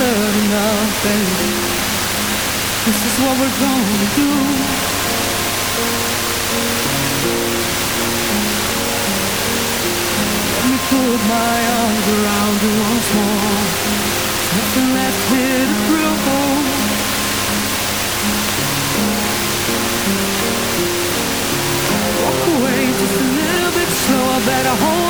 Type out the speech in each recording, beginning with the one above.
Heard enough, baby. This is what we're gonna do. Let me put my arms around you once more. Nothing left here to prove. Walk away just a little bit slower. Better hold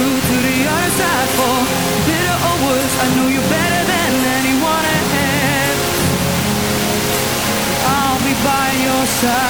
Through to the other side for bitter or worse I know you better than anyone else. I'll be by your side.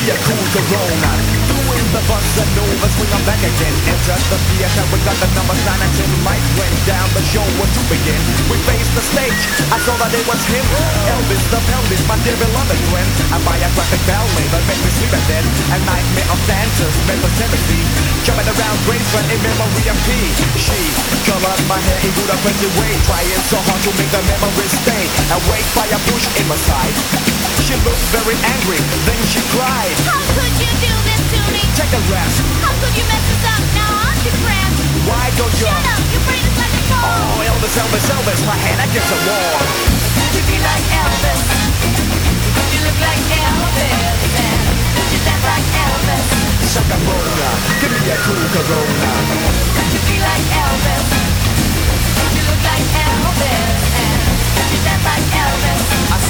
Me a cool Corona. Doing the bossa nova, swing on back again. Enter the theater, we got the number 9 and 10. Light went down, the show was to begin. We faced the stage, I saw that it was him. Elvis the pelvis, my dear beloved friend. A biographic ballet that made me sleep at then. A nightmare of dancers, Memphis, Tennessee. Jumping around Graceland in memory of P. She colored my hair in good oppressive way. Trying so hard to make the memories stay. Awake by a bush in my side. She looked very angry, then she cried. How could you do this to me? Take a rest. How could you mess this up? Now I'm depressed. Why don't you? Shut up, your brain is like a car. Oh, Elvis, Elvis, Elvis, my hand against the wall. Would you be like Elvis? Would you look like Elvis? And would you dance like Elvis? Shaka Bona, give me a cool Corona. Would you be like Elvis? Would you look like Elvis? And would you dance like Elvis?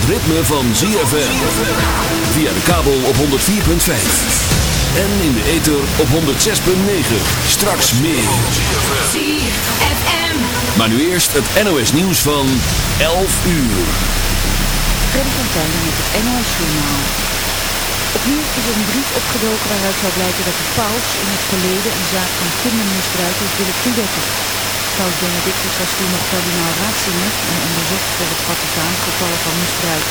Het ritme van ZFM. Via de kabel op 104.5. En in de ether op 106.9. Straks meer. ZFM. Maar nu eerst het NOS nieuws van 11 uur. Freddy van met het NOS Journaal. Opnieuw is er een brief opgedoken waaruit zou blijken dat de paus in het verleden een zaak van kindermisbruik heeft willen toedekken. Paus Benedictus was toen nog kardinaal Ratzinger en onderzocht voor het Vaticaan gevallen van misbruik.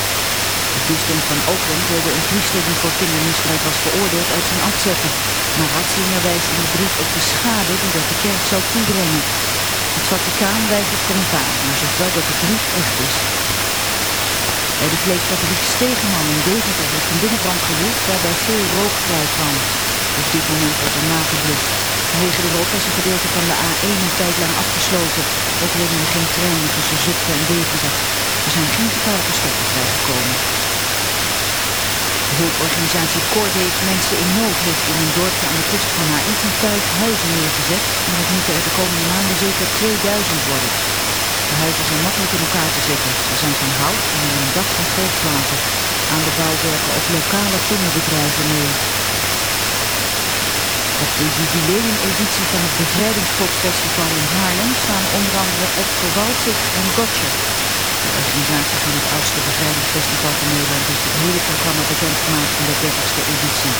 Het bisdom van Oakland wilde een priester die voor kindermisbruik was veroordeeld uit zijn ambt zetten. Maar Ratzinger wijst in de brief op de schade die dat de kerk zou toebrengen. Het Vaticaan weigert commentaar, maar zegt wel dat de brief echt is. Bij de vleeskatholieke Stegenman in Deventer heeft een binnenbrand gewoed waarbij veel rook kwam. Op dit moment wordt er nageblust. Vanwege de rook was een gedeelte van de A1 een tijd lang afgesloten. Ook reden er geen treinen tussen Zutphen en Deventer. Er zijn geen gevaarlijke stoffen vrijgekomen. De hulporganisatie Cordate Mensen in Nood heeft in een dorpje aan de kust van Haiti vijf huizen neergezet. En het moeten er de komende maanden zeker 2000 worden. De huizen zijn makkelijk in elkaar te zetten. Ze zijn van hout en hebben een dak van volkswater. Aan de bouw werken ook lokale timmerbedrijven mee. Op de jubileumeditie van het Bevrijdingspopfestival in Haarlem staan onder andere Edgar Waltzig en Gotcha. De organisatie van het oudste bevrijdingsfestival van Nederland heeft het hele programma bekendgemaakt van de 30ste editie.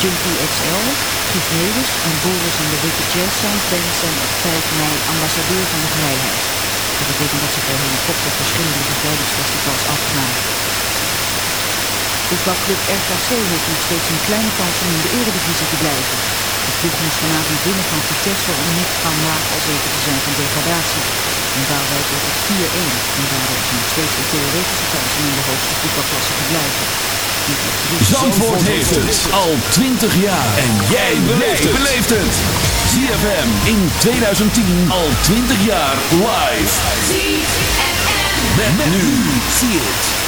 Junkie XL, Gies Meeuwis en Boris en de Witte Jazz Sound zijn op 5 mei ambassadeur van de vrijheid. Dat betekent dat ze per helikopter verschillende bevrijdingsfestivals afgaan. Voetbalclub RKC heeft nog steeds een kleine kans om in de eredivisie te blijven. De ploeg moest vanavond winnen van Vitesse om niet van laag al zeker te zijn van degradatie. In Waalwijk werd het 4-1 en daardoor is nog steeds een theoretische kans om in de hoogste voetbalklasse te blijven. Zandvoort heeft het al 20 jaar. En jij beleeft het. ZFM in 2010 al 20 jaar live. ZFM. Met, met nu. Zie het.